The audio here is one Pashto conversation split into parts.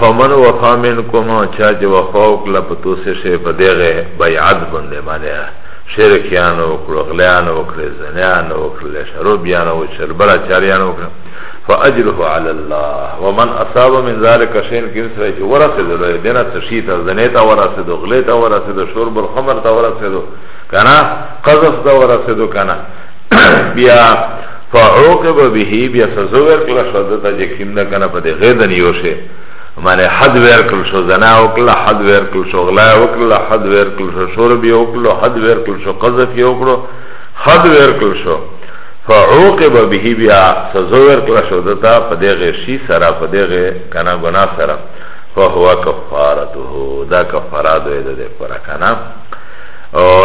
فمن وفا منکم چا چې وفا وکړه په توسې شی په دغه بیعت باندې معنی شرکیان وکړو غلیان وکړي زنیان وکړي شربیان او شربلا چاریان وکړي فاجره علی الله ومن اصاب من ذلك شيء كم سره چې ورسه دلوي دنه تشیت زنیتا ورسه دو غلیتا ورسه دو شرب الخمر تا ورسه دو کنه قذف تا ورسه دو کنه بیا فعوقب به بیا سزا ورکړه شو دته چې کیم نه کنه په دې غیدن یو شي معنی حد ورکړ شو زنا وکړه حد ورکړ شو غلا وکړه حد ورکړ شو شرب یو کړو حد ورکړ شو قذف یو کړو حد ورکړ شو فعوقب به بیا سزا ورکړه شو دته په دې غشي سره په دې کنه ګنا سره فهو کفارته دا کفاره ده ده پر کنه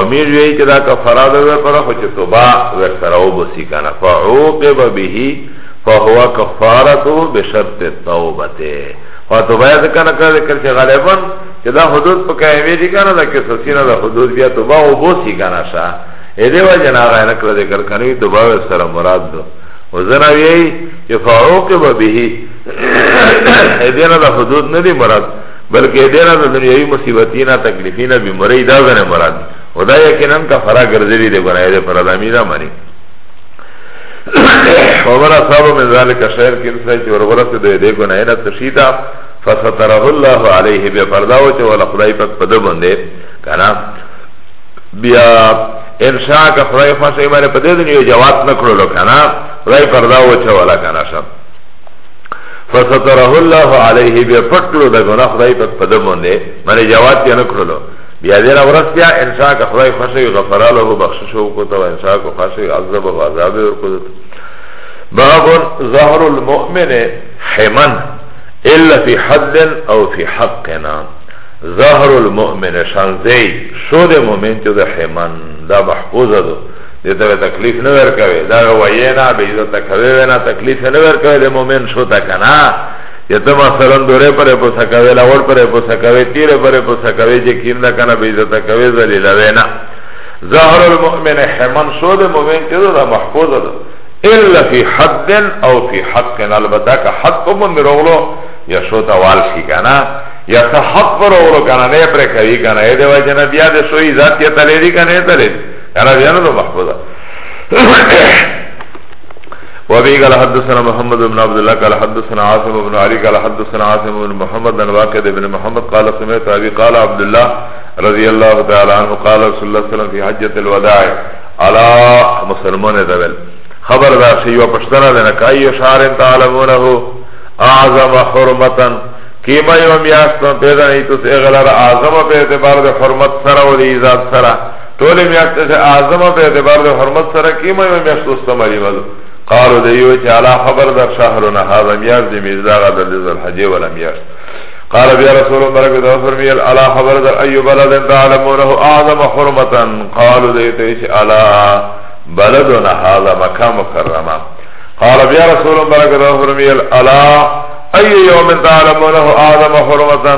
میر وی که دا کفرا ده وی پر خوچه توبا ور سراو بسی کنا فعوقب به فهو کفارتو بشرط توبته و توبا یاد کنا کرده کرچه غالبا که دا حدود پا کهمی دی کنا دا کسسی نا دا حدود بیا توبا و بسی کنا شا ایده و جنا غای نکل ده کر کنوی توبا ور سرا مراد دو و زنا وی که فعوقب به ایده نا دا حدود ندی مراد بلکه دینا د دنیوي مصیبتینا تکلیفینا بیماری دا زنه مراد او دا یقینا کفاره ګرځېدلی دی ګناه دې پر ادمي دا معنی ومن اصاب من ذلك شعر کی انسان چی ورغرس دوی دی گناہ نه تشیدا فستره الله علیه بیا پرداو چی ولا خدای پاک پد بنده کنا بیا انشاء کا خدای خواسته ماره پد دنیا جواب نکړو کنا خدای پرداو چی ولا کنا شب فستره الله علیه بیا پټلو د ګناه خدای په پدم باندې معنی جواب یې نکړلو بیا دې راورس بیا انشاء که خدای خوشی غفر له بخشش وکړو ته انشاء که خوشی عذاب او عذاب ورکړو باب ظهر المؤمن حمن الا في حد او في حقنا ظهر المؤمن شانزی شود مؤمن چې د حمن دا محفوظه ده دیتا به تکلیف نور کوي دا وینا به عزت کوي وینا تکلیف نور کوي د مؤمن شو تا کنه یته مثلا دوره پر پوسا کوي لاور پر پوسا کوي تیر پر پوسا کوي چې کیم دا کنه به عزت کوي ذلیل وینا ظهر المؤمن حمن شو د مؤمن ته دا محفوظ ده الا فی حد او فی حق البته که حق کوم درولو یا شو تا وال شي کنه یا که حق پر اورو کنه نه پر کوي کنه دې وجه نه بیا د سوی ذات یې تلې دي کنه تلې انا بیانو دو محفوظا وابي قال حدثنا محمد بن عبد الله قال حدثنا عاصم بن علي قال حدثنا عاصم بن محمد عن واقد بن محمد قال سمعت ابي قال عبد الله رضي الله تعالى عنه قال رسول الله صلى الله عليه وسلم في حجة الوداع على مسلمون دبل خبر دا شيوا پشتنا دنا كاي شعر تعلمونه اعظم حرمه کیما یو میاست پیدا نیتو سے اغلر اعظم پہ اعتبار دے حرمت سرا و دی عزاد سرا ټولی میاشت چه اعظم په اعتبار ده حرمت سره کیمه یو میاشت استمری مدو قالو ده یو چه علا خبر در شهرنا هذا میاشت ده میزداغ در ده ذلحجه ولا میاشت قال بیا رسول مبرک ده فرمیل علا خبر در ایو بلد تعلمونه اعظم حرمتا قالو ده یو چه علا بلدنا هذا مکا مکرمه قال بیا رسول مبارک ده فرمیل الا ای یوم تعلمونه آدم حرمتا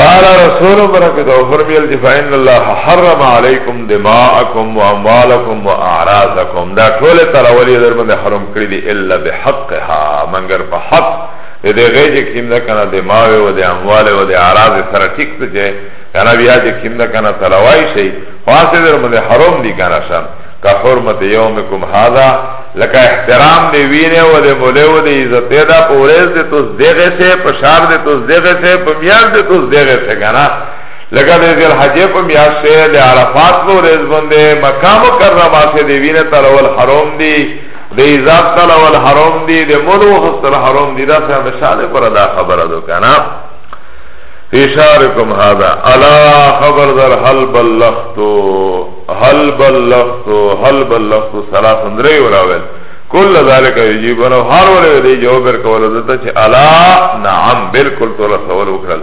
قال رسول برکت او فرمیل چې فإن الله حرم علیکم دماءکم واموالکم واعراضکم دا ټول تر اولی در باندې حرام کړی دی الا بحقها منګر په حق دې غي چې کیم نه کنه دماء او د اموال او د اعراض سره ټیک څه چې کنه بیا چې کیم نه کنه تلوای شي خاصه در باندې حرام دی کنه شان که حرمت یومکم هذا لکه احترام دی وینه و دی مولی و دی عزت دا په ورځ دی توس دیغه سه په شار دی توس دیغه سه په میاز دی توس دیغه سه کنه لکه دی ذل حج په میاز سه د عرفات په ورځ باندې مکه مکرمه سه دی وینه تر ول حرام دی د عزت تر ول حرام دی د مولو خسر حرام دی دا سه مشاله پر دا خبره دو کنه اشارکم هذا الا خبردار هل بلغتو هل بلغت هل بلغت ثلاث درې وراول کل ذالک یجیبن هر ولې دې جواب ورکول دته چې الا نعم بالکل تو رسول وکړل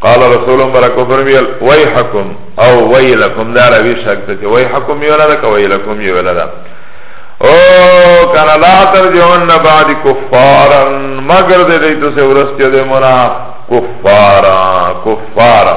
قال رسول برک فرمیل ویحکم او ویلکم دا روی شک ته ویحکم یو لدا کو ویلکم یو لدا او کنا لا ترجون بعد کفارا مگر دې دې تو سے ورسته دې منا کفارا کفارا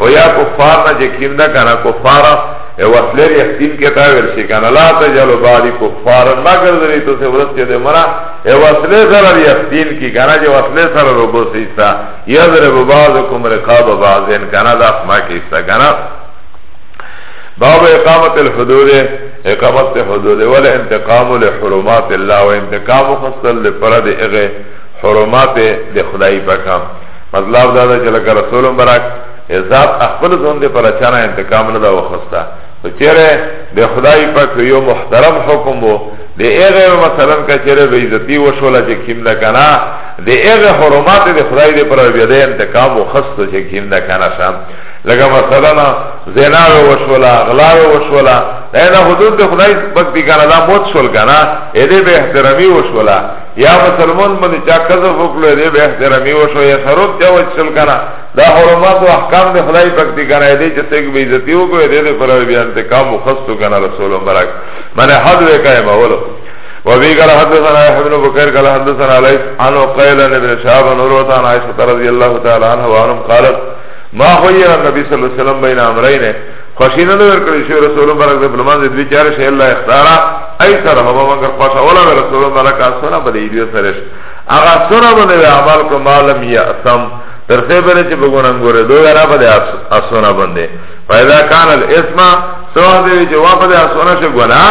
او یا کفار نه چې کیم ده کنه کفار او وصله یختیم کې تا ور شي کنه لا تجلو باری کفار ما ګرځي ته څه ورځ کې ده مرا او وصله سره یختیم کې کنه چې وصله سره روبو سیسا یضرب بعضکم رقاب بعضن کنه دا ما کې ستا کنه باب اقامت الحدود اقامت حدود ول انتقام لحرمات الله و انتقام خصل لفرد اغه حرمات لخدای پاکم مطلب دا ده چې لکه رسول مبارک ذات خپل ځون دې پر چانه انتقام نه دا وخستا خو چیرې د خدای پاک یو محترم حکم وو د هغه مثلا کچره به عزتي وشولا چې کیم نه کنه د هغه حرمات د خدای دې پر بیا د انتقام وخسته چې کیم نه کنه شام لکه مثلا زنا وشولا غلا وشولا دا حدود د خدای پاک دې کنه دا موت شول کنه اې دې به احترامي وشولا یا مسلمان باندې چا قذف وکړو دې به احترامي وشو یا شروط چا وچل کنه دا حرمات او احکام د خدای پاک دي کنه دې چې څنګه به عزت یو کوي دې پر بیا انتقام وخصو کنه رسول مبارک منه حد وکای مولو وفي قال حدثنا يحيى بن بكير قال حدثنا ليس عن قيل بن شهاب بن عروة عن عائشة رضي الله تعالى عنها وعنهم قالت ما خير النبي صلى الله عليه وسلم بين امرين خوشی نه لور کړی شو رسول مبارک د بلمان د دوی چاره شی الله اختارا ای سره هوا مگر خوش اوله رسول مبارک سره بلې دی سره هغه سره باندې عمل کو معلوم یا سم تر څه بره چې بګونن ګوره دوه را باندې اسونه باندې پیدا کان الاسم سوه دی چې وا باندې اسونه شي ګنا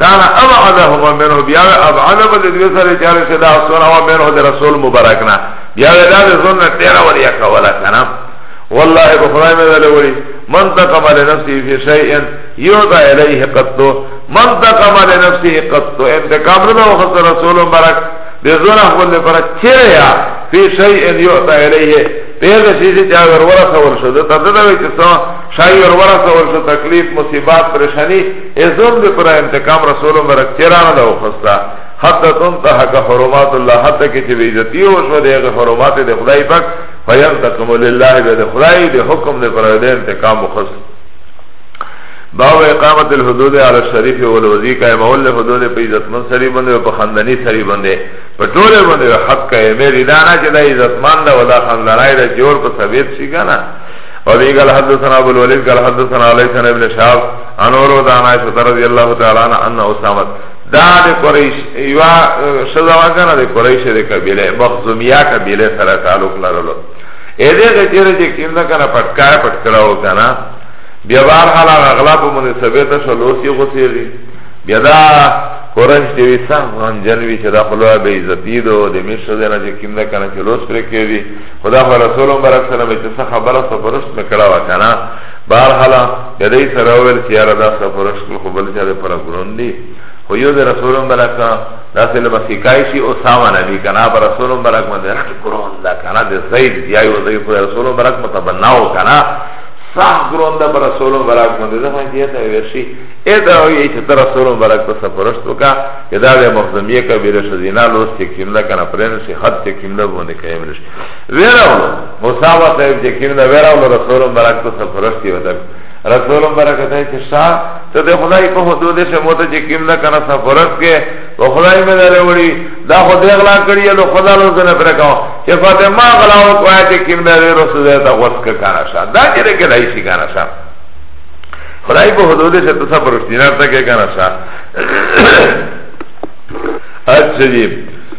کان ابعدهما منه بیا ابعد باندې دوی سره چاره شی دا اسونه وا منه رسول مبارک نه بیا دا زونه تیرا وریا کولا کنه والله بخدای مې ویل وړي من تقم لنفسه في شيء يوضع اليه قط من تقم لنفسه قط انتقام نه وخت رسول مبارک بزونه خپل پر چریا في شيء يوضع اليه پیغه شي چې چا ور ورسه ورشه د تد دا وي چې سو شای ور ورسه ورشه تکلیف مصیبات پریشانی ازم دې پر انتقام رسول مبارک چرانه دا وخت حتی تنتهک حرمات الله حتی که چه بیزتی و شو دیغ حرمات دی خدای پاک فینتقم لله به د خدای د حکم د پر د انتقام مخص باب اقامت الحدود علی الشریف والوزی قائم اول حدود په عزتمن سری باندې او په خندنی سری باندې په ټول باندې حق کای مې ریدانه چې د عزتمن دا ودا خندنای د جوړ په ثابت شي کنه او دی قال حدثنا ابو الولید قال حدثنا علی سن ابن شهاب عن عروه عن عائشه رضی الله تعالی عنها ان اسامه دا د قریش یو شذا وکنه د قریش د قبیله مخزومیه قبیله سره تعلق لرلو اې دې غتیره چې کیندا کنه پټکا پټکراو کنه بیا بار حال غلا په مونږ ثبت شلوسی غسیری بیا دا قریش دی وسان غن جنوی چې دا خلوا به عزتی دو د مشر د نه چې کیندا کنه چې لوس پر کې دي خدا رسول مبارک سره به څه خبره سره پرست نکړه وکنه بهر حالا یدی سره ویل چې یاره دا سفرش کل خو بل چا د پر ګرون دی خو یو د رسول مبارک دا سه له مسیکای شي او سامان نبی کنا پر رسول مبارک باندې رټ ګرون دا کنا د زید یا یو زید پر رسول مبارک متبناو کنا صح ګرون دا پر رسول مبارک باندې دا څنګه یې ته ورشي اې دا یې چې تر رسول مبارک په سفرش وکا یدا د مخزمیه کبیره شذینا لوس چې کیملا کنا پرنه شي خط چې کیملا باندې کایمرش ویراولو مصابه صاحب چې کیم دا ویراولو رسول مبارک ته سفرشتي ودک رسول مبارک ته چې شا ته د خدای په حدود شه مو ته چې کیم نه کنه سفرشت کې و خدای مې دره وړي دا خو دې غلا کړی نو خدا له زنه پر کاو چې فاطمه غلا او کوه چې کیم نه رسول ته غوس ک کنه شا دا چې کې لای شي کنه شا خدای په حدود شه ته سفرشتي نه ته کې کنه شا اچھا جی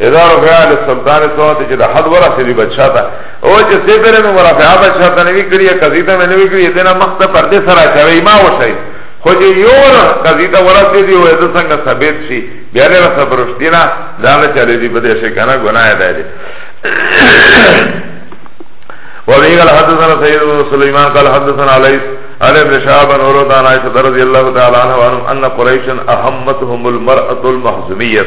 اذا رفع علی السلطان سوات چې د حد ورسې دی بچا تا او چې سې پر نو ورفع بچا تا نوی کړی قضیه ته نوی کړی دې نه مخ ته پردې سره چوي ما وشي خو چې یو ور قضیه ته ورسې دی او د څنګه ثابت شي بیا له صبرشتي نه دا نه چلے دی بده شي کنه ګناه ده دې وبه قال حدثنا سيد بن سليمان قال حدثنا عليث عن ابن شهاب عن عروة عن عائشة رضي الله تعالى عنها وعنهم أن قريشا أهمتهم المرأة المحزمية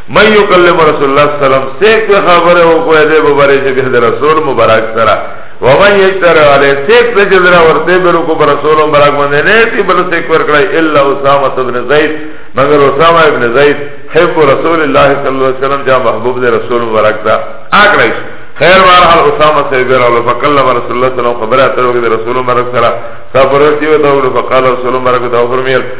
من یکلم رسول الله صلی الله علیه وسلم سیک په خبره او کوه دې مبارک چې د رسول مبارک سره و من یکتر علی سیک په جزرا ورته برو کو رسول مبارک باندې نه تی بل سیک ور کړای الا اسامه ابن زید مگر اسامه ابن زید حب رسول الله صلی الله علیه وسلم جا محبوب دې رسول مبارک تا اکړای خیر بار حال اسامه سے بیر اول فکلم رسول الله صلی الله علیه وسلم خبره اترو کې رسول مبارک سره صبر ورته و دا فقال رسول مبارک دا فرمیل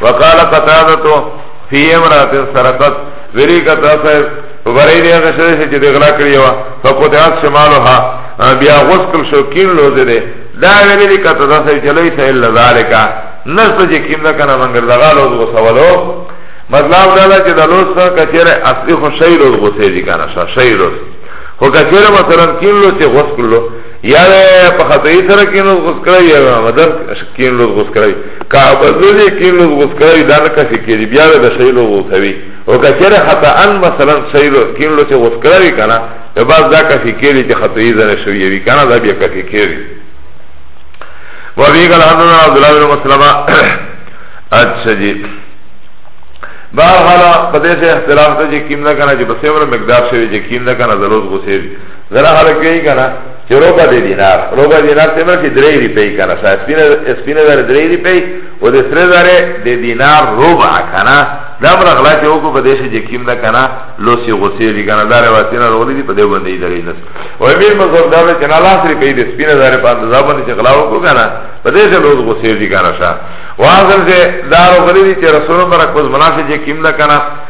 وقال قتادتو فی امرات سرقت ویلی قطع صاحب وبرای دی هغه شوی چې د غلا کړی و فقطعت شمالها بیا غسل شو کین لوزه دی دا ویلی دی قطع صاحب چې ليس الا ذالک نشته چې کیم نه کنه منګر دغه لوز وسولو مطلب دا ده چې د لوز سره کچره اصلي خو شی لوز غوسه دي کنه شی لوز خو کچره مثلا کین لوز چې غسل لوز یا په خطای سره کین لوز غوس کړی یا مدن کین لوز غوس کړی کا بدل کین لوز غوس کړی دا نه کسی کیږي بیا د شی لوز غوسوي او کچره خطا ان مثلا شی لوز کین لوز غوس کړی کنه به بعد دا کسی کیږي چې خطای زنه شوی وي کنه دا بیا کسی کیږي و بی قال حدثنا عبد الله بن مسلمه اچھا جی بار حالا پدې سے اختلاف ته چې کیم نه کنه چې په سیمره مقدار شوی چې کیم نه کنه ضرورت غوسه زنا خلق کئی کنا چه روبا دی دینار روبا دینار تیمر که دری ریپی کنا سا اسپین دار دری ریپی و دی سر دار دی دینار روبا کنا دامر اغلا چه اوکو پا دیش جکیم دا کنا لوسی غصیر دی کنا دار واسینا رولی دی پا دی بندی داری نس و امیر مصور دار چه نالاس ریپی دی سپین دار پا اندازا بندی چه غلاو کو کنا پا دیش لوز غصیر دی کنا شا وانزل چه دارو غلی دی چه رسول مرک پس مناسب جکیم دا کنا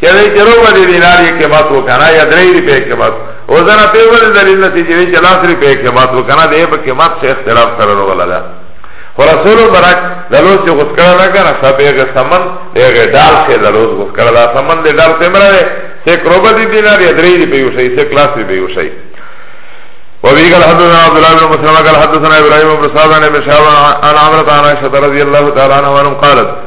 چه وی چه رو بدی دینار یک قیمت و کنا یا دری دی پی قیمت و زنا پی ولی دلیل نسی چه وی چه لاس دی پی قیمت و کنا دی پی قیمت سه اختلاف سر رو غلا دا خو رسول برک دلوز چه خود کرا نکنا سب ایغ سمن ایغ دال سه دلوز خود کرا دا سمن دی دال سه مرا دی سه کروبا دی دینار یا دری دی پیو شئی سه کلاس دی پیو شئی وفي قال حدثنا عبد الله بن مسلم قال حدثنا ابراهيم بن سعد عن ابن شهاب عن عمرة عن عائشة رضي الله تعالى عنها قالت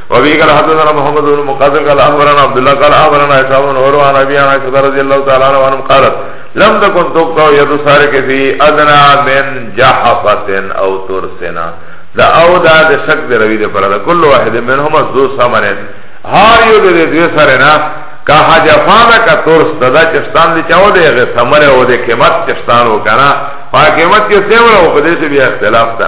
وابي قال حدثنا محمد بن مقاتل قال اخبرنا عبد الله قال اخبرنا عصام بن عروه عن ابي عائشه رضي الله تعالى عنها قالت لم تكن تقطع يد سارق في ادنى من جحفه او ترسنا دا او دا د شک د روی د پر دا کل واحد منهم ذو ثمن هر یو د دې سره نه کا حجفانا کا ترس دا چستان دی چاو دی غ ثمره او د قیمت چستان وکنا پاکیمت کې سیمره او په دې بیا اختلاف تا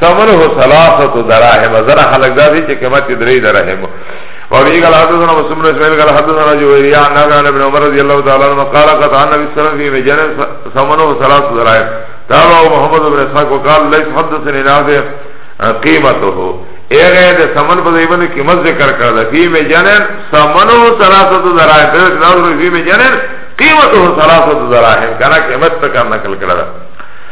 ثمنه ثلاثه دراهم زرا خلق دا چې قیمت درې دراهم وابي قال حدثنا مسلم بن اسماعيل قال حدثنا جويريا عن نافع عن ابن عمر رضي الله تعالى عنه قال قد عن النبي صلى الله عليه وسلم في مجان ثمنه ثلاث دراهم تابع محمد بن اسحاق وقال ليس حدثني نافع قيمته اغه د سمن په ځای باندې قیمت ذکر کړه د فی مجنن سمنو ثلاثه دراهم په نظر فی مجنن قیمته ثلاثه دراهم کنه قیمت تک نقل کړه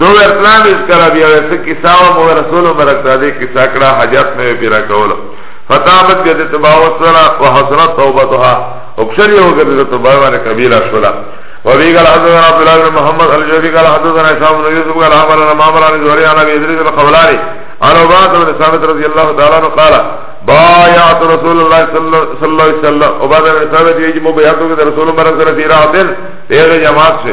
دو ویر پلان اس کرا بیا ویسے کسا و مو رسول مرک دادے کسا کرا حجات میں پیرا کولو فتابت بیدے تباوت سرا و حسنت توبتها اکشر یو گردے تباوان قبیلہ شولا وفي قال حدثنا عبد الله بن محمد الجوفي قال حدثنا هشام بن يوسف قال عمرنا معمر عن زهري عن ابي ادريس الخولاني عن عباده بن ثابت رضي الله تعالى عنه قال بايعت رسول الله صلى الله عليه وسلم عباده بن ثابت يجب بيعته رسول الله صلى الله عليه وسلم في رعب ايه جماعت سے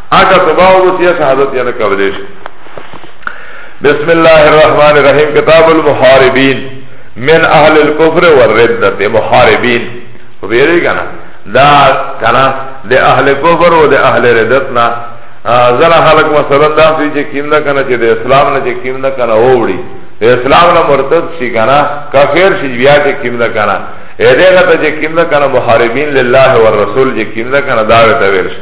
اگا تباہ و سیاس حضرت یعنی قبلیش بسم الله الرحمن الرحیم کتاب المحاربین من اهل الكفر والردت محاربین ویری کنا دا کنا د اهل کفر و د اهل ردت نا زنا خلق مثلا دا سی چې کیم نه کنا چې د اسلام نه چې کیم نه کنا وړي د اسلام نه مرتد شي کنا کافر شي بیا چې کیم نه کنا اې دغه ته چې کیم نه کنا محاربین لله والرسول چې کیم نه کنا دا ته ورشي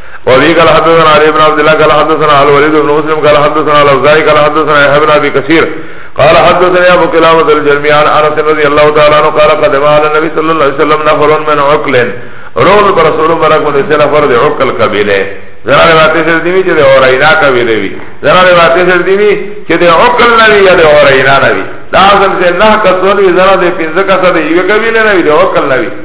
وابي قال حدثنا علي بن عبد الله قال حدثنا الوليد بن مسلم قال حدثنا الاوزاعي قال حدثنا يحيى بن ابي كثير قال حدثنا ابو كلابة الجرمي عن انس رضي الله تعالى عنه قال قدم على النبي صلى الله عليه وسلم نفر من عقل رول برسول مبارك من سنه فرد عقل قبيله زنا روایت سے دیوی چه ده اورینا قبیله وی زنا روایت سے دیوی چه ده عقل نوی یا ده اورینا نوی دا اصل سے نه کسونی زنا ده پنزه کسا ده یوی قبیله نوی ده عقل نوی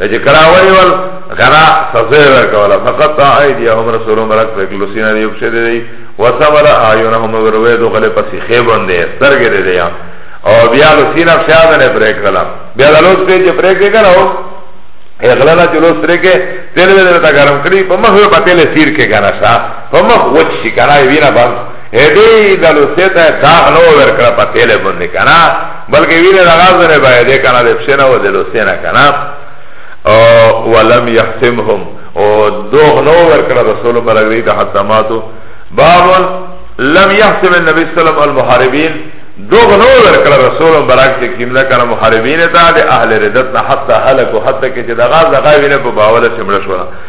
چې کړه وایي ول غنا سزا ورکوله فقط ايديهم رسول مرک په کلوسینا دی وبشه دی وسمر اعينهم وروي دو غله پسې خيبون دی سترګې دی دی او بیا لو سینا فشاد نه پرې کړل بیا لوس په چې پرې کې کړو اغلالا چې لوس پرې کې تل دې ته ګرم کړی په مخ په تل سیر کې کنه شا په مخ وچ شي کنه وینا باندې هدی دلو سیتا داغ نو ورکړه په تیلې باندې کنه بلکه وینه لغاز نه باید ده کنه ده پسینا و دلو سینا کنه ولم یحسمهم او دوغ نو ورکر رسول برک دیتا حتی ماتو بابن لم يحسم النبي صلى الله عليه وسلم المحاربين دوغ نو ورکړه رسول برک چې کیملا کنه محاربین ته د اهل ردت نه حتی هلکو حتی کې چې دغه دغه وینه په باور سمړ شو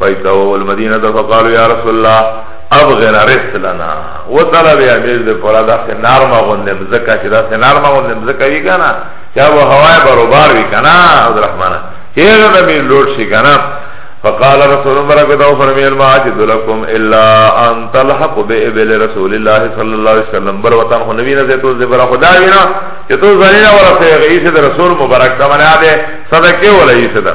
فیتوو المدینه دا فقالو یا رسول اللہ ابغن رفت لنا و طلب امیر ده پرا دا سه نرم غنده مزکا چه دا سه نرم غنده مزکا وی کنا چه ابو هوای بروبار وی کنا عبدالرحمن چه اغا نبی لوٹ شی کنا فقال رسول مبارک دو فرمی المعاجد لکم الا ان تلحق بے ابل رسول اللہ صلی اللہ علیہ وسلم بر وطن خو نبی نزے تو زبرا خدا وینا چه تو زنینا ورسے غیسی در رسول مبارک دا منع دے صدقے ولا ایسی دا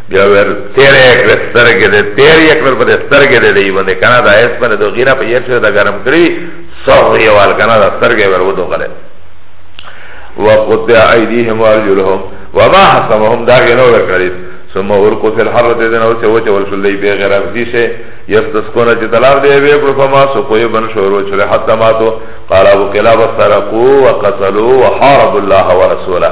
بیا ور تیر یک سترګې دې تیر یک ور په سترګې دې دی باندې کنه دا اس باندې دو غیره په یې سره دا ګرم کړی سو یې وال کنه دا سترګې ور ودو غره وقطع ايديهم وارجلهم وما حسمهم دا غنو ورکړی ثم ورکو فی الحرت دین او چوچ ورسلی بی غیر افزی سے یستسکون چی طلاق دی بی پر فما سقوی بن شورو چلی حتی ماتو قال ابو قلاب سرقو وقتلو وحارب الله ورسوله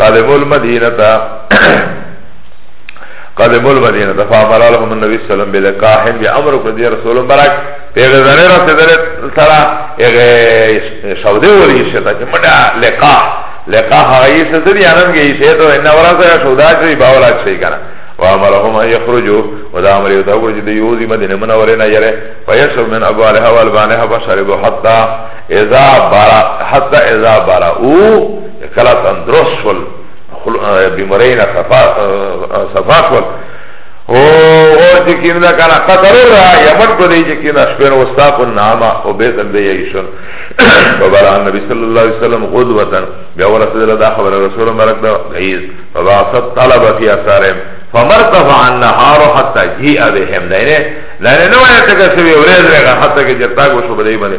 قدمو المدینه تا قدمو المدینه تا فامر علم النبی صلی اللہ علیہ وسلم بلکاحن بی امر کو دی رسول براک پیغه زنه را سدره سرا اغه شوده ولی شتا چې مډا لقا لقا هغه څه دې انم کې شه ته ان ورته شودا چې باولا شي کنه وامرهم ان يخرجوا ودا امر یو دغه چې دی یوزي مدینه منوره نه یره فیشرب من ابوالها والبانها فشربوا حتا اذا برا حتی اذا برا او کلا تندرست شول بیمرینا صفا شول او اور چې کیندا کنه قطر را یمن کو دی چې کینا شپن وستا کو نامه او بیت البیشن فبرا النبي صلى الله عليه وسلم غدوه بیا ورسول الله دا خبر رسول مبارک دا غیظ فبعثت طلب فی اثارهم فمرتفع النهار حتى جيء بهم دینه دینه نو یې تکسوی ورځ رغه حتی کې جتا کو شو بدای باندې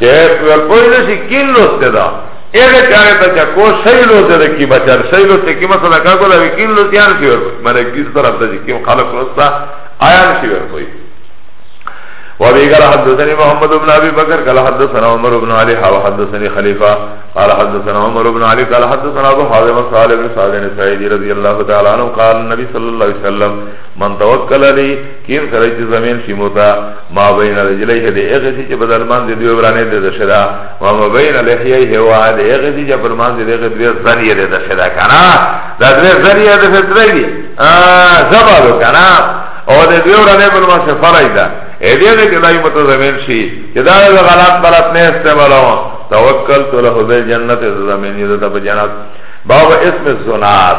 چه کوئی نشی کین لوسته دا ایغه چاره تا چه کو شئی لوسته دا کی بچار شئی لوسته کی مثلا کا کو دا وی کین لوسته یا نشی ورکوئی مانا کیس طرف دا چه کیم خلق لوسته آیا نشی ورکوئی وابي قال حدثني محمد بن ابي بكر قال حدثنا عمر بن علي قال حدثني خليفه قال حدثنا عمر بن علي قال حدثنا ابو حازم صالح بن سعد بن سعيد رضي الله تعالى عنه قال النبي صلى الله عليه وسلم من توكل لي کیم سره چې زمین شي موتا ما بین رجلیه دې هغه چې په درمان دې دوی ورانه دې د شدا ما ما بین لحیه هوا دې هغه چې په درمان دې دې دوی زریه دې د شدا کنه دا دوی زریه دې فطرې دي ا زبالو کنه او دې دوی ورانه په ما څه فرایدا اې دې دې کې دای متو زمین شي چې دا غلط غلط نه استعمالو توکل تو له دې جنت زمین دې ته په جنت باب اسم الزنات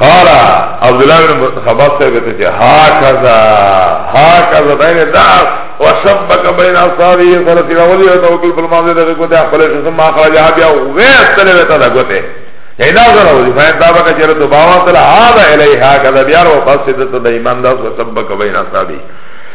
قال عبد الله بن خباب صاحب ته چې هاکذا هاکذا دایره داس وشبك بين اصحابه سره چې راولي او توکل په مازه دغه کو ته خپل شسم ما خرج بیا وې تل وته دا کوته ایدا سره ودی فین دا بک چیرې تو باوا تل هاذا الیها کذا بیا او فسد ته د ایمان داس وشبك بين اصحابه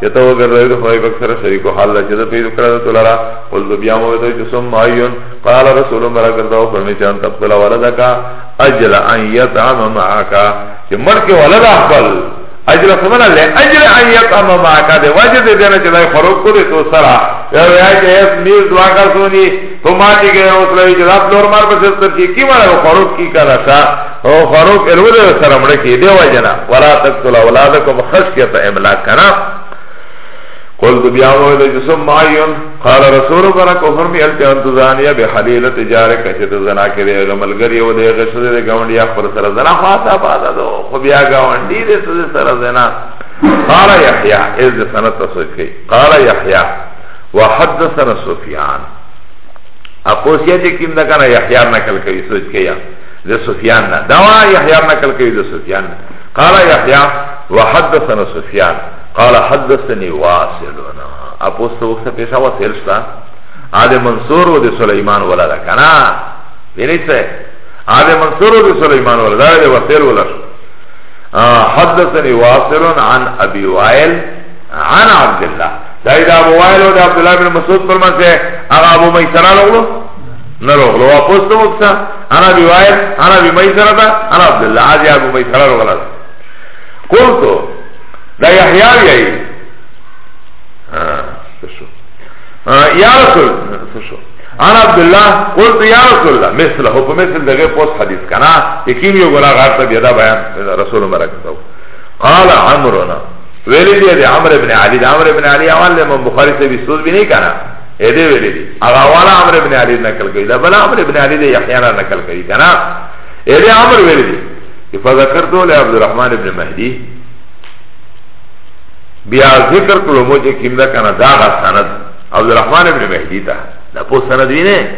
چې ته وګرځوي د خدای پاک سره شریک حال لا چې د پیدا کړه د تلرا قل ذو بیا مو ته چې سم عیون قال رسول الله ګرځاو فرمایي چې انت خپل ولدک اجل ان یطعم معك چې مرکه ولدا خپل اجل سمنا له اجل ان یطعم معك د وجه دې دنه چې دای فروغ کړي تو سره یو یا چې اس نیز دعا کا سونی تو ما چې ګره اوس لوي چې رات لور مار په ستر کې کی وره فروغ کی کرا تا او خروق الوده سره مړه کی دی وجنا ولا تقتل اولادکم خشیت املاک کنا قلت بیا مو د جسم معین قال رسول برک او فرمی الت انت زانیه به حلیل تجاره کچه ته زنا کې دی غملګری او دی غشد دی گاونډي خپل سره زنا خاصه پاده دو خو بیا گاونډي دی سره زنا قال یحیی از سنت صفی قال یحیی وحدثنا سفیان اپوسیه چې کیم دا کنه یحیی نقل کوي سوچ کیا ده سفیان نا دوا یحیان نکل کئی ده سفیان نا قال یحیا وحدثنا سفیان قال حدثنی واسلونا اپوست وقت پیشا واسل شتا آد منصور و ده سلیمان ولا ده کنا بینی سه آد منصور و ده سلیمان ولا ده ده واسل ولا شو حدثنی واسلون عن ابی وائل عن عبداللہ دا ابو وائل و ده عبداللہ بن مسعود فرمان سه اغا ابو میسران اولو نروغ لو واپس تو مکسا انا بی وائل انا بی میسر دا انا عبداللہ آجی آبو میسر رو غلط کل تو دا یحیاوی آئی سشو یا رسول سشو انا عبداللہ کل تو یا رسول اللہ مثل ہو پا مثل دغیر پوس حدیث کنا یکیم یو گنا غارتا بیدا بیان رسول مرکتا ہو قال عمرنا ویلی دی دی عمر ابن علی دی عمر ابن علی اول امام بخاری سے بھی سوز بھی نہیں کنا ایده ویلی دی اغا والا عمر ابن علی نکل کری دا بلا عمر ابن علی دی یحیانا نکل کری کنا ایده عمر ویلی دی که فذکرتو لی عبدالرحمن ابن مهدی بیا ذکر کلو موجه کم دا کنا داغا سند عبدالرحمن ابن مهدی تا دا پو سند وینه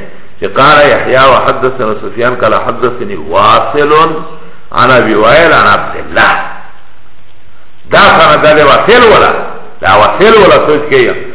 چه قال یحیا و حدثنا سفیان قال حدثنی واصلون انا بیوائل انا عبداللہ دا سند دا واصل ولا دا واصل ولا سوچ که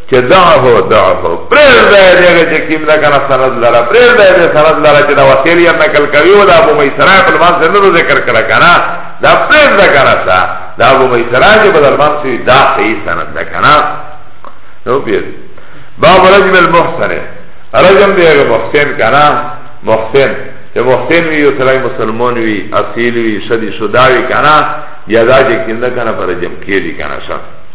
چه دعه دعه پریر دای دیگه چه کم دا کنا سند لرا پریر دای دی سند لرا چه دا وسیلی نکل کوی و دا ابو میسرا پلمان سے ندو ذکر کرا کنا دا پریر دا کنا سا دا ابو میسرا چه بدلمان سی دا صحیح سند دا کنا نو پیر باب رجم المحسن رجم دیگه محسن کنا محسن چه محسن وی و سرائی مسلمان وی اصیل وی شدی شداوی کنا یا دا چه کم دا کنا پر رجم کیلی کنا شخص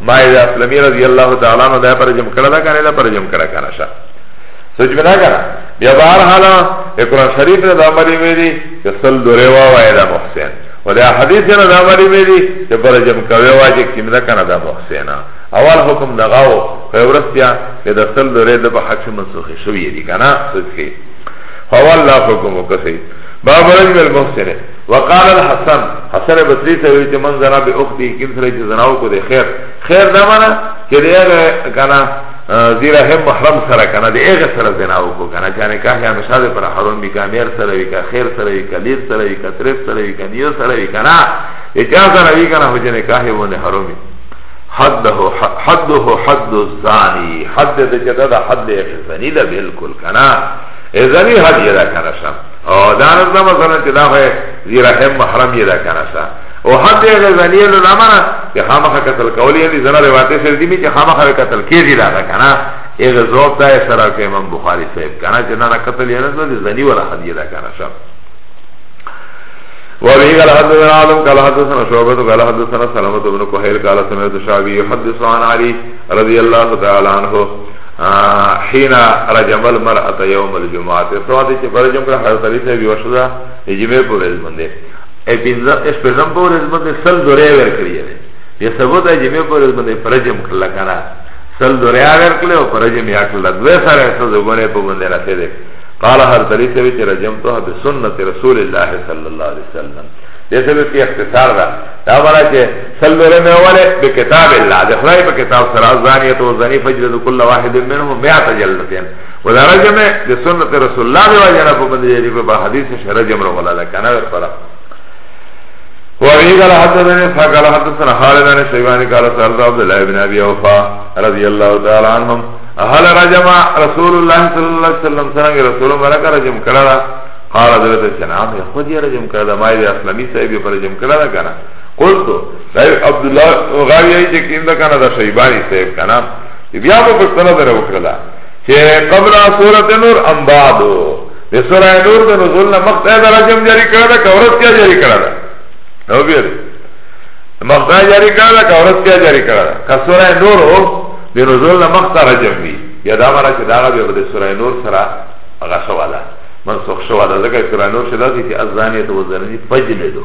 مائد اسلمی رضی اللہ تعالی عنہ دا پر جمع کرده دا کنه دا پر جمع کرده کنه شا سوچ بنا کنه بیا بار حالا اقرآن شریف نه دا مری میدی که سل دوره واوائی دا محسن و دا حدیث نه دا مری میدی که پر جمع کرده واجه کم دا کنه دا محسن اول حکم دغاو خیورستیا که دا سل دوره دا بحق منسوخی شویه دی کنه سوچ که فوالله حکم وکسی باب رجم المحسن وقال الحسن حسن بصری ته وی چې من زنا به اختی کیم سره چې زناو کو دی خیر خیر دا معنا چې دغه کنه زیرا هم محرم سره کنه دغه سره زناو کو کنه چې نه کاه یا مشاده پر حرام بی کامیر سره وی کا خیر سره وی کلیر سره وی کترف سره وی کنیو سره وی کنه اچا سره وی کنه هو چې نه کاه ونه حرامي حده حده حد الزانی حد د جدا حد زنی ده بالکل کنه زنی حد یې دا کنه او دارن دا مثلا چه دا خواه زی رحم محرم یه دا کنه سا او هم دی اغی زنیه لو نامانا که خامخه قتل کولی یه دی زنا روایتی سر دیمی چه خامخه قتل کیزی دا کنه اغی زوب دا سرا که امام بخاری صاحب کنه چه نانا قتل یه نزا دی زنی ولا خد یه دا کنه سا وابي قال حدثنا عالم قال حدثنا شعبة قال حدثنا سلامة بن كهيل قال سمعت الشعبي يحدث عن علي رضي الله تعالى عنه حين رجم المرأة يوم الجمعة سوادي چه فرجم کرا حضرت علی صاحب یوشدا جمعه پر ورځ باندې ای پنځه اس پر ځم پر ورځ باندې سل دورې ور کړی دی بیا سبو د جمعه پر ورځ باندې فرجم کړل کنه سل دورې ور کړل او فرجم یا کړل دوه سره څه زګونه په باندې راځي قال هر دلی ته چې رجم ته به سنت رسول الله صلی الله علیه وسلم دې سبب کې اختصار ده دا ولا چې سلورم اوله بکتاب الله ده خدای په کتاب سره زانیت او زنی فجلد کل واحد منهم 100 جلدتين ولا رجم ده سنت رسول الله دی وجنا په بندې دی په حدیث سره رجم ولا ده کنه پر وابي قال حدثنا فقال حدثنا خالد بن شيبان قال سألت عبد الله بن ابي اوفى رضي الله تعالى عنهم هل رجم رسول الله صلى الله عليه وسلم سنگ رسول مرک رجم کرا قال دلته چنام خود یې رجم کرا ما یې اسلامي صاحب پر رجم کرا کنه قلتو عبدالله غاوی ای چه کیم دا کانا دا شیبانی صاحب کانا بیا مو پختنا در وکرلا چه قبل سورت نور امبادو ده سورت نور ده نزول نا مقتع در عجم جاری کرده کورت کیا جاری کرده نو بیده مقتع جاری کرده کورت کیا جاری کرده که سورت نور او ده نزول نا مقتع رجم بی یا دا مرا چه داغا بیا بده سورت نور سرا غشوالا منسوخ شوالا ذکر سورت نور شده سی چه ازانیت وزنی فجلدو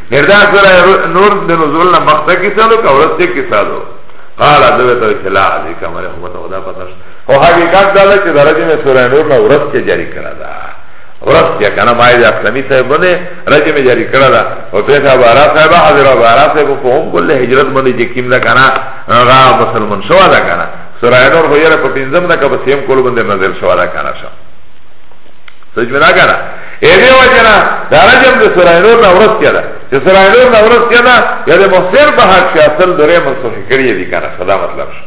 گردا سورا نور د نزول نه مخته کی سالو کا ورځ ته کی سالو قال ادوه تو چلا دې کمره هو ته خدا پتاش او حقیقت دا چې درجه نه سورا نور نه ورځ ته جاری کړه دا ورځ ته کنه ما دې اسلامي صاحب باندې رجه می جاری کړه دا او په صاحب بارا صاحب حاضر بارا صاحب په هم کول هجرت باندې چې کیم دا کنه را مسلمان شو دا کنه سورا نور هو یې په پنځم نه کا په سیم کول باندې نازل شو دا کنه شو سجمنا کنا ایده وجنا دا رجم ده سرائنور نا ورس کیا ده چه سرائنور نا ورس کیا ده یا ده محسن بحق شا اصل دوره منصوفی کریه دی کنا صدا مطلب شا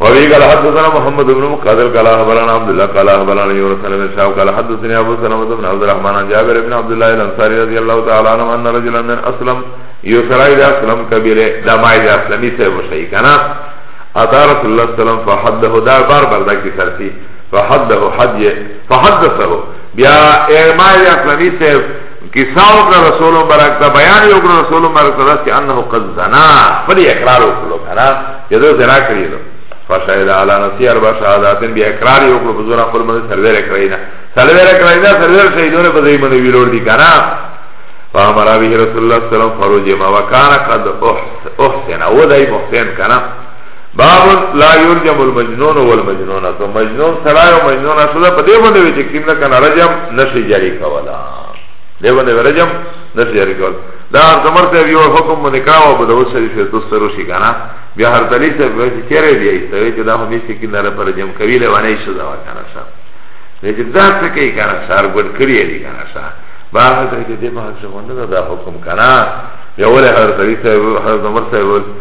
وابي قال حدثنا محمد بن مقادر قال اخبرنا عبد الله قال اخبرنا يونس بن شهاب قال حدثني ابو سلمة بن عبد الرحمن عن جابر بن عبد الله الانصاري رضي الله تعالى عنه ان رجلا من اسلم يسرى الى اسلم كبير دماء الى اسلمي سيبو شيء كان اتى رسول الله صلى الله عليه وسلم فحده دار بار بار دا كسر فيه فحده حدی فحدثه بیا اعما یا فلانی صاحب کسا وکړه رسول مبارک ته بیان یې وکړ رسول مبارک ته چې انه قد زنا خپل اقرار وکړ کنه چې دا زنا کړی نو فشهد علی نفسی اربع شهادات بیا اقرار یې وکړ په زور خپل باندې سرور کړی نه سرور کړی نه سرور شهیدونه په دې باندې ویلور دي کنه فامر به رسول الله صلی الله علیه وسلم فروج ما وکانه قد احسن او دای محسن کنه باب لا يرجم المجنون والمجنونه تو مجنون سرا او مجنونه سره په دې باندې وی چې کیم نه کنه رجم نشي جاری کولا دې باندې رجم نشي جاری کولا دا زمر ته یو حکم نکاح او بدو سری شه تو سره شي کنه بیا هر تلی ته به چیرې دی ته چې دا هم نشي کې نه پر جم کوي له ونه شي دا کنه سره دې چې دا څه کوي کنه سر ګډ کړی دی کنه سره بار هغه چې دې ما څه ونه دا حکم کنه یو له هر تلی ته هر زمر ته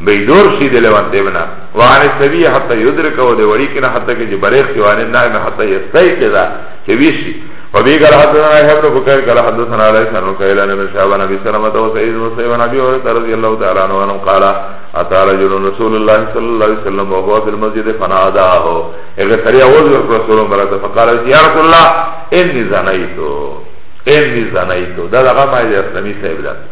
بیدور شی دی لیوان تیبنا وعن سبی حتی یدرکه و دی وڑی کنا حتی که جی بریخ شی وعن النائم حتی یستای قضا چه ویشی و بی قال حدثنا حبر بکر قال حدثنا علی سنو قیل نبی شعبا نبی سلامت و سعید و سعید و نبی ورد رضی اللہ تعالی عنہ عنہ قال اتا رجل رسول اللہ صلی اللہ علیہ وسلم و هو فی المسجد فناداه اگر سریع وز ورک رسول مرد فقال یا رسول اللہ انی زنیتو انی زنیتو دا دا غم آئی دا اسلامی صاحب دا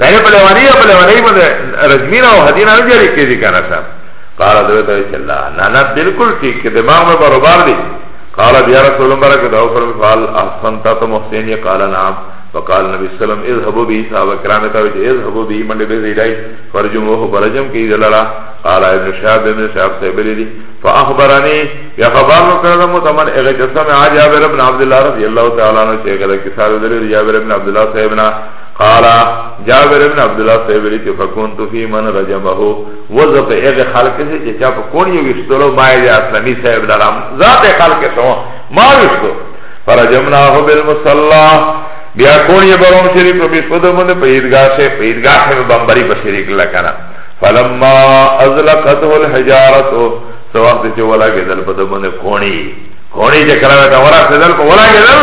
لانه په لوانی په لوانی باندې رجمین او هدینا نه جاری کیږي کنه صاحب قال حضرت عائشہ لا نه نه بالکل ٹھیک کې دماغ مې برابر دی قال بیا رسول الله برکه دا پر قال احسن تا تو محسن یہ قال نعم وقال نبی صلی اللہ علیہ وسلم اذهبوا به صحابہ کرام ته وجه اذهبوا به منډه به زیدای فرجموه برجم کی دلرا قال ابن شهاب ابن شهاب سے بلی فاخبرني يا خبر نو کړه مو تمن هغه چې سمع جابر بن عبد الله رضی الله تعالی عنہ چې هغه کیسه درې جابر بن عبد الله صاحب نه قال جابر ابن عبد الله صاحب لیکي فكنت في من رجمه وظف اغه خلق سے چې چا په کون یو وشتلو ما یې اسلامي صاحب لرم ذات خلق سو ما وشتو فرجمناه بالمصلى بیا کون یې بروم شریف په بسود باندې په عیدګاه سے په عیدګاه سے بمبري بشریک لکنه فلما ازلقته الحجاره سو وخت چې ولا کېدل په دمنه کونی کونی چې کړه دا ولا کېدل په ولا کېدل